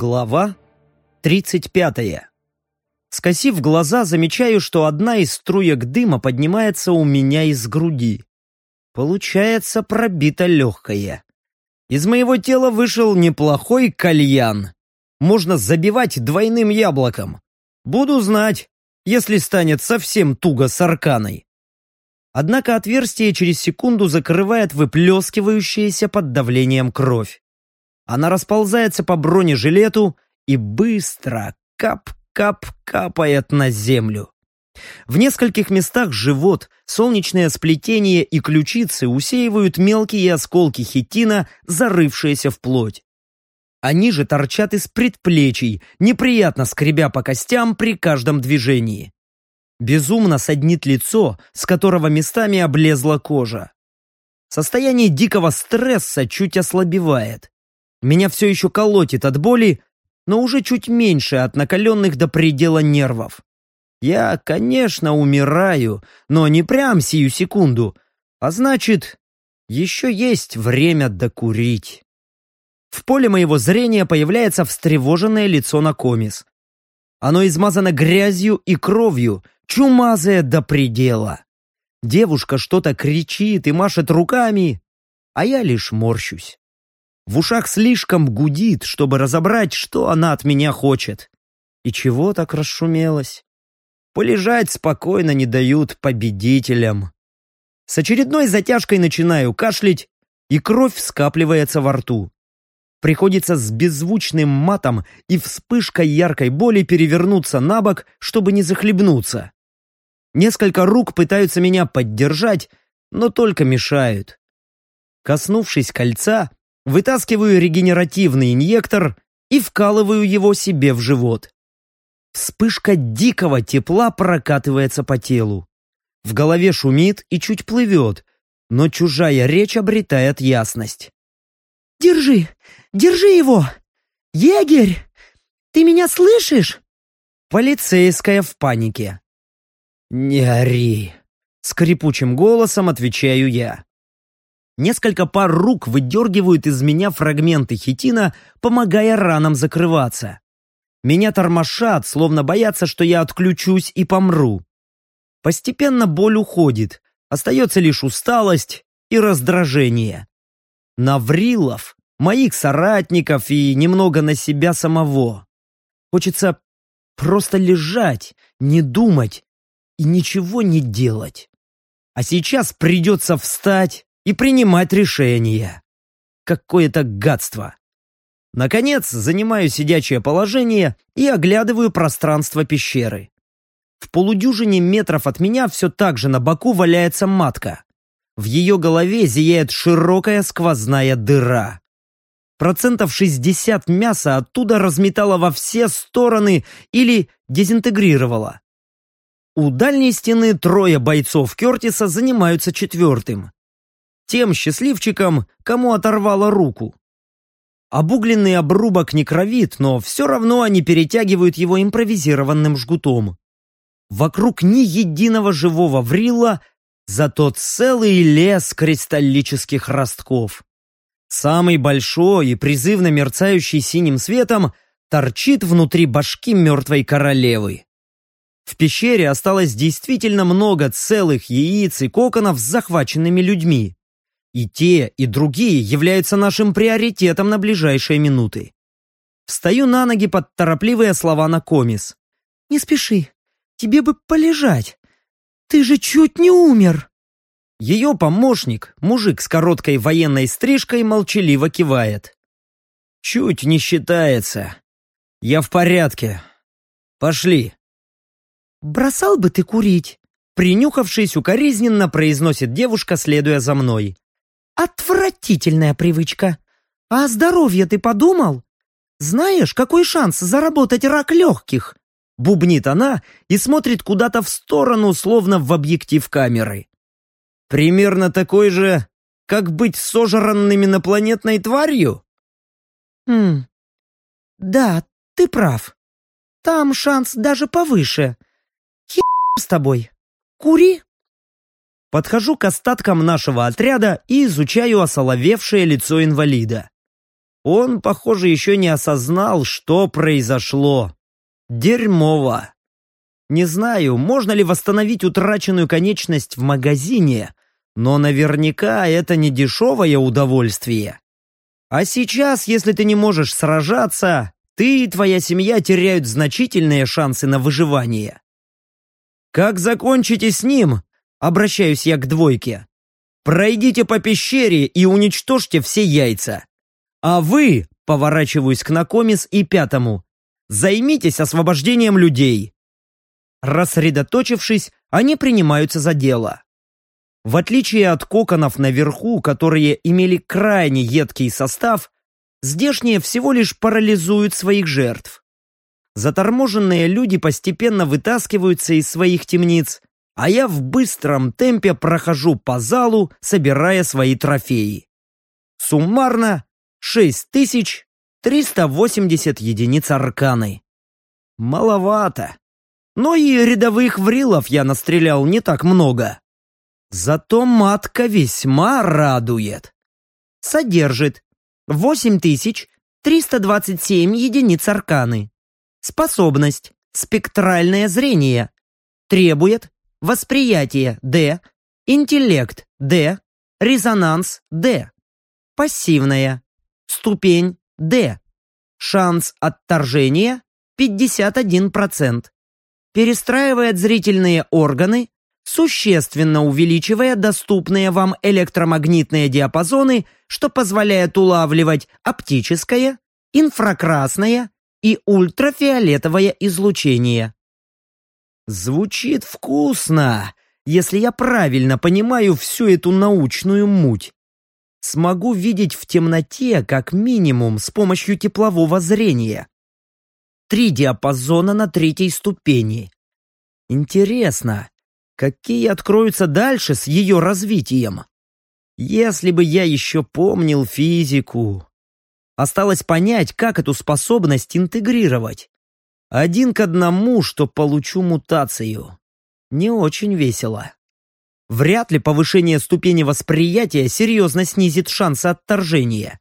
Глава 35. Скосив глаза, замечаю, что одна из струек дыма поднимается у меня из груди. Получается пробита легкая. Из моего тела вышел неплохой кальян. Можно забивать двойным яблоком. Буду знать, если станет совсем туго с арканой. Однако отверстие через секунду закрывает выплескивающаяся под давлением кровь. Она расползается по бронежилету и быстро, кап-кап, капает на землю. В нескольких местах живот, солнечное сплетение и ключицы усеивают мелкие осколки хитина, зарывшиеся в плоть. Они же торчат из предплечий, неприятно скребя по костям при каждом движении. Безумно саднит лицо, с которого местами облезла кожа. Состояние дикого стресса чуть ослабевает. Меня все еще колотит от боли, но уже чуть меньше от накаленных до предела нервов. Я, конечно, умираю, но не прям сию секунду, а значит, еще есть время докурить. В поле моего зрения появляется встревоженное лицо Накомис. Оно измазано грязью и кровью, чумазая до предела. Девушка что-то кричит и машет руками, а я лишь морщусь. В ушах слишком гудит, чтобы разобрать, что она от меня хочет. И чего так расшумелась? Полежать спокойно не дают победителям. С очередной затяжкой начинаю кашлять, и кровь скапливается во рту. Приходится с беззвучным матом и вспышкой яркой боли перевернуться на бок, чтобы не захлебнуться. Несколько рук пытаются меня поддержать, но только мешают. Коснувшись кольца, вытаскиваю регенеративный инъектор и вкалываю его себе в живот. Вспышка дикого тепла прокатывается по телу. В голове шумит и чуть плывет, но чужая речь обретает ясность. «Держи! Держи его! Егерь! Ты меня слышишь?» Полицейская в панике. «Не ори!» — скрипучим голосом отвечаю я. Несколько пар рук выдергивают из меня фрагменты хитина, помогая ранам закрываться. Меня тормошат, словно боятся, что я отключусь и помру. Постепенно боль уходит, остается лишь усталость и раздражение. Наврилов, моих соратников и немного на себя самого. Хочется просто лежать, не думать и ничего не делать. А сейчас придется встать и принимать решение. Какое-то гадство. Наконец, занимаю сидячее положение и оглядываю пространство пещеры. В полудюжине метров от меня все так же на боку валяется матка. В ее голове зияет широкая сквозная дыра. Процентов 60 мяса оттуда разметало во все стороны или дезинтегрировало. У дальней стены трое бойцов Кертиса занимаются четвертым. Тем счастливчиком, кому оторвало руку. Обугленный обрубок не кровит, но все равно они перетягивают его импровизированным жгутом. Вокруг ни единого живого врила, зато целый лес кристаллических ростков. Самый большой и призывно мерцающий синим светом торчит внутри башки мертвой королевы. В пещере осталось действительно много целых яиц и коконов с захваченными людьми. И те, и другие являются нашим приоритетом на ближайшие минуты. Встаю на ноги под торопливые слова на комис. «Не спеши, тебе бы полежать. Ты же чуть не умер!» Ее помощник, мужик с короткой военной стрижкой, молчаливо кивает. «Чуть не считается. Я в порядке. Пошли». «Бросал бы ты курить!» Принюхавшись, укоризненно произносит девушка, следуя за мной. «Отвратительная привычка! А о здоровье ты подумал? Знаешь, какой шанс заработать рак легких?» Бубнит она и смотрит куда-то в сторону, словно в объектив камеры. «Примерно такой же, как быть сожранным инопланетной тварью?» «Хм, да, ты прав. Там шанс даже повыше. Хер с тобой. Кури!» Подхожу к остаткам нашего отряда и изучаю осоловевшее лицо инвалида. Он, похоже, еще не осознал, что произошло. Дерьмово. Не знаю, можно ли восстановить утраченную конечность в магазине, но наверняка это не дешевое удовольствие. А сейчас, если ты не можешь сражаться, ты и твоя семья теряют значительные шансы на выживание. Как закончите с ним, обращаюсь я к двойке, пройдите по пещере и уничтожьте все яйца. А вы, поворачиваюсь к Накомис и пятому, займитесь освобождением людей. Рассредоточившись, они принимаются за дело. В отличие от коконов наверху, которые имели крайне едкий состав, здешние всего лишь парализуют своих жертв. Заторможенные люди постепенно вытаскиваются из своих темниц, а я в быстром темпе прохожу по залу, собирая свои трофеи. Суммарно 6380 единиц арканы. Маловато. Но и рядовых врилов я настрелял не так много. Зато матка весьма радует. Содержит 8327 единиц арканы. Способность спектральное зрение. Требует восприятие D, интеллект D, резонанс D. Пассивная. Ступень D. Шанс отторжения 51%. Перестраивает зрительные органы существенно увеличивая доступные вам электромагнитные диапазоны, что позволяет улавливать оптическое, инфракрасное и ультрафиолетовое излучение. Звучит вкусно, если я правильно понимаю всю эту научную муть. Смогу видеть в темноте как минимум с помощью теплового зрения. Три диапазона на третьей ступени. Интересно, какие откроются дальше с ее развитием. Если бы я еще помнил физику. Осталось понять, как эту способность интегрировать. Один к одному, что получу мутацию. Не очень весело. Вряд ли повышение ступени восприятия серьезно снизит шансы отторжения.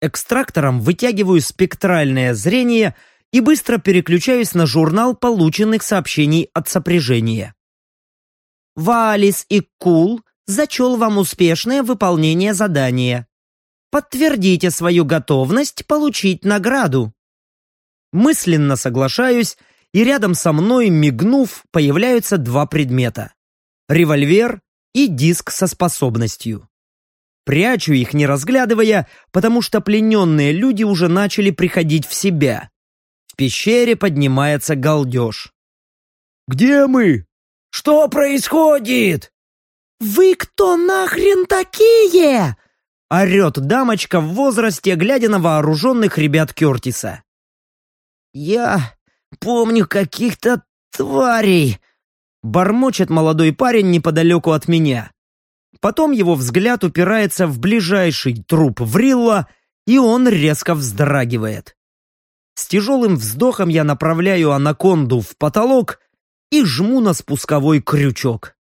Экстрактором вытягиваю спектральное зрение и быстро переключаюсь на журнал полученных сообщений от сопряжения. Валис и Кул зачел вам успешное выполнение задания. Подтвердите свою готовность получить награду. Мысленно соглашаюсь, и рядом со мной, мигнув, появляются два предмета. Револьвер и диск со способностью. Прячу их, не разглядывая, потому что плененные люди уже начали приходить в себя. В пещере поднимается галдеж. «Где мы?» Что происходит?» «Вы кто нахрен такие?» Орет дамочка в возрасте, глядя на вооруженных ребят Кертиса. «Я помню каких-то тварей», — бормочет молодой парень неподалеку от меня. Потом его взгляд упирается в ближайший труп Врилла, и он резко вздрагивает. С тяжелым вздохом я направляю анаконду в потолок и жму на спусковой крючок.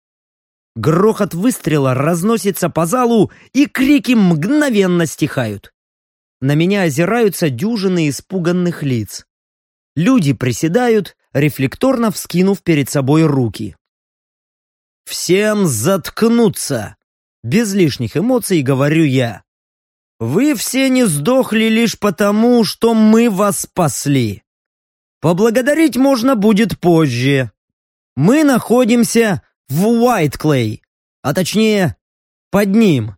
Грохот выстрела разносится по залу, и крики мгновенно стихают. На меня озираются дюжины испуганных лиц. Люди приседают, рефлекторно вскинув перед собой руки. «Всем заткнуться!» Без лишних эмоций говорю я. «Вы все не сдохли лишь потому, что мы вас спасли. Поблагодарить можно будет позже. Мы находимся в Уайтклей, а точнее, под ним.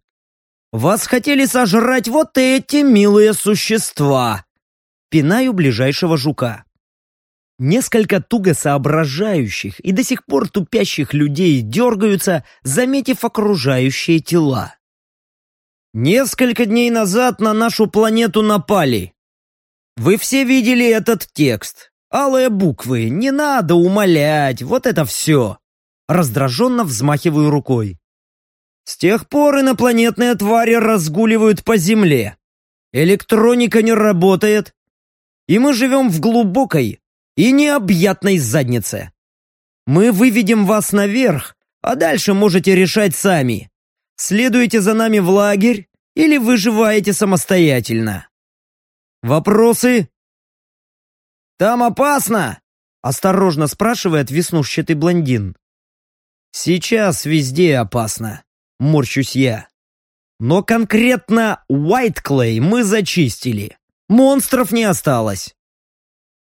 Вас хотели сожрать вот эти милые существа. Пинаю ближайшего жука. Несколько туго соображающих и до сих пор тупящих людей дергаются, заметив окружающие тела. Несколько дней назад на нашу планету напали. Вы все видели этот текст. Алые буквы, не надо умолять, вот это все. Раздраженно взмахиваю рукой. С тех пор инопланетные твари разгуливают по Земле. Электроника не работает. И мы живем в глубокой и необъятной заднице. Мы выведем вас наверх, а дальше можете решать сами. Следуйте за нами в лагерь или выживаете самостоятельно? Вопросы? «Там опасно!» — осторожно спрашивает веснушчатый блондин. «Сейчас везде опасно», — морщусь я. «Но конкретно Clay мы зачистили. Монстров не осталось».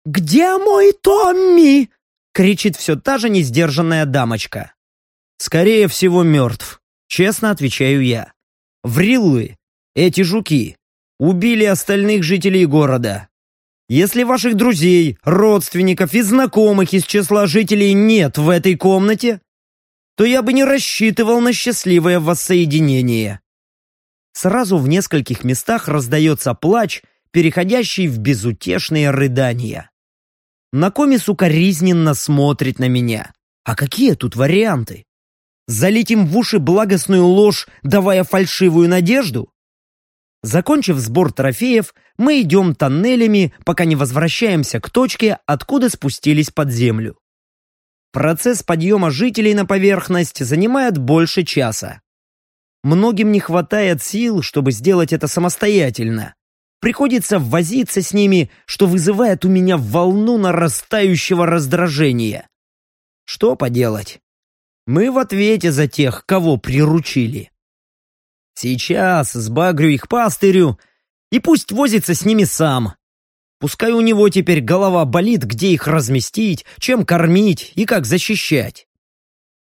«Где мой Томми?» — кричит все та же несдержанная дамочка. «Скорее всего, мертв», — честно отвечаю я. «Вриллы, эти жуки, убили остальных жителей города. Если ваших друзей, родственников и знакомых из числа жителей нет в этой комнате, то я бы не рассчитывал на счастливое воссоединение. Сразу в нескольких местах раздается плач, переходящий в безутешные рыдания. Накоми укоризненно смотрит на меня. А какие тут варианты? Залить им в уши благостную ложь, давая фальшивую надежду? Закончив сбор трофеев, мы идем тоннелями, пока не возвращаемся к точке, откуда спустились под землю. Процесс подъема жителей на поверхность занимает больше часа. Многим не хватает сил, чтобы сделать это самостоятельно. Приходится возиться с ними, что вызывает у меня волну нарастающего раздражения. Что поделать? Мы в ответе за тех, кого приручили. Сейчас сбагрю их пастырю, и пусть возится с ними сам. Пускай у него теперь голова болит, где их разместить, чем кормить и как защищать.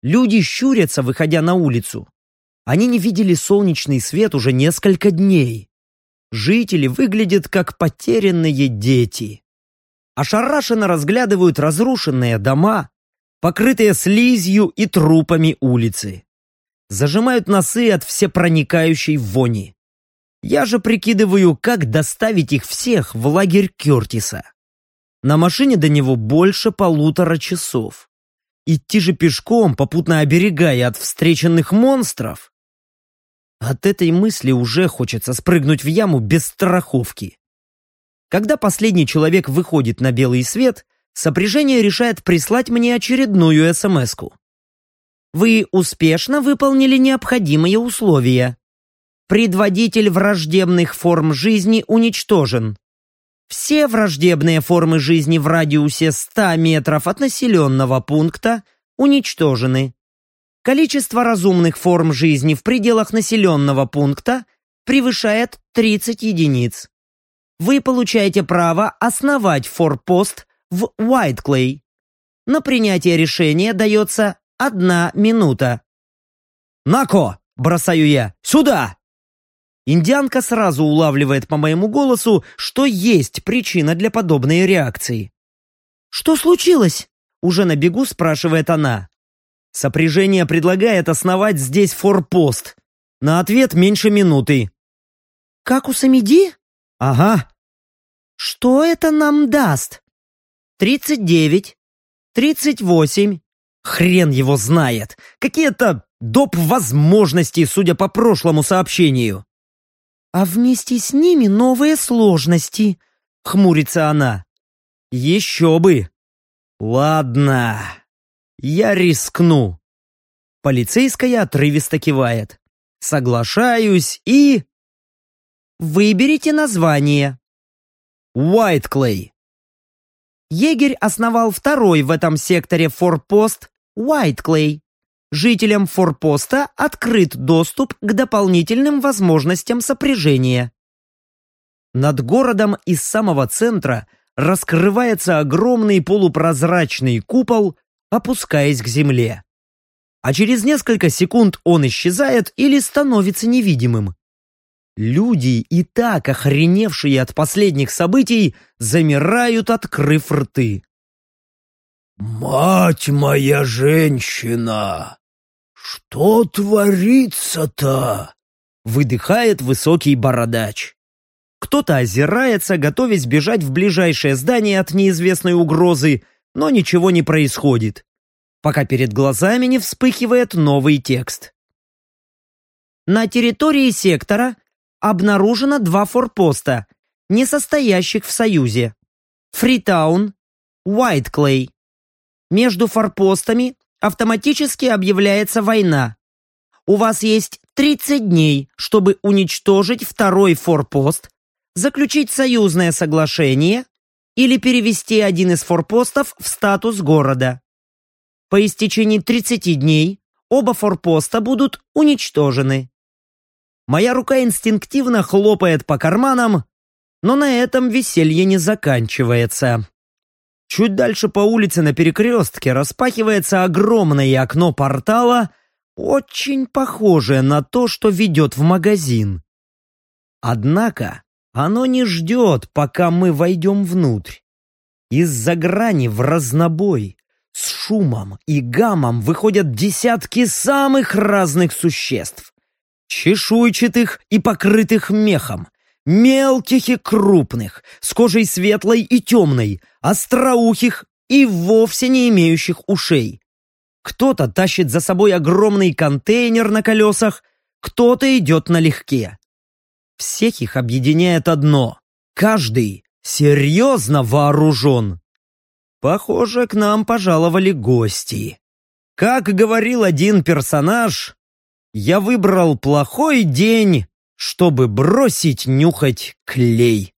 Люди щурятся, выходя на улицу. Они не видели солнечный свет уже несколько дней. Жители выглядят как потерянные дети. Ошарашенно разглядывают разрушенные дома, покрытые слизью и трупами улицы зажимают носы от всепроникающей вони. Я же прикидываю, как доставить их всех в лагерь Кертиса. На машине до него больше полутора часов. Идти же пешком, попутно оберегая от встреченных монстров. От этой мысли уже хочется спрыгнуть в яму без страховки. Когда последний человек выходит на белый свет, сопряжение решает прислать мне очередную СМС-ку. Вы успешно выполнили необходимые условия. Предводитель враждебных форм жизни уничтожен. Все враждебные формы жизни в радиусе 100 метров от населенного пункта уничтожены. Количество разумных форм жизни в пределах населенного пункта превышает 30 единиц. Вы получаете право основать форпост в Уайтклей. На принятие решения дается одна минута. «Нако!» – бросаю я. «Сюда!» Индианка сразу улавливает по моему голосу, что есть причина для подобной реакции. «Что случилось?» – уже на бегу спрашивает она. Сопряжение предлагает основать здесь форпост. На ответ меньше минуты. «Как у Самиди?» «Ага». «Что это нам даст?» «Тридцать девять, тридцать восемь, Хрен его знает. Какие-то доп. возможности, судя по прошлому сообщению. А вместе с ними новые сложности, хмурится она. Еще бы. Ладно, я рискну. Полицейская отрывисто кивает. Соглашаюсь и... Выберите название. Уайтклей. Егерь основал второй в этом секторе форпост Уайтклей. Жителям форпоста открыт доступ к дополнительным возможностям сопряжения. Над городом из самого центра раскрывается огромный полупрозрачный купол, опускаясь к земле. А через несколько секунд он исчезает или становится невидимым. Люди, и так охреневшие от последних событий, замирают, открыв рты. «Мать моя женщина! Что творится-то?» Выдыхает высокий бородач. Кто-то озирается, готовясь бежать в ближайшее здание от неизвестной угрозы, но ничего не происходит, пока перед глазами не вспыхивает новый текст. На территории сектора обнаружено два форпоста, не состоящих в союзе. Фритаун, Уайтклей. Между форпостами автоматически объявляется война. У вас есть 30 дней, чтобы уничтожить второй форпост, заключить союзное соглашение или перевести один из форпостов в статус города. По истечении 30 дней оба форпоста будут уничтожены. Моя рука инстинктивно хлопает по карманам, но на этом веселье не заканчивается. Чуть дальше по улице на перекрестке распахивается огромное окно портала, очень похожее на то, что ведет в магазин. Однако оно не ждет, пока мы войдем внутрь. Из-за грани в разнобой, с шумом и гамом выходят десятки самых разных существ. Чешуйчатых и покрытых мехом, мелких и крупных, с кожей светлой и темной, остроухих и вовсе не имеющих ушей. Кто-то тащит за собой огромный контейнер на колесах, кто-то идет налегке. Всех их объединяет одно. Каждый серьезно вооружен. Похоже, к нам пожаловали гости. Как говорил один персонаж, я выбрал плохой день, чтобы бросить нюхать клей.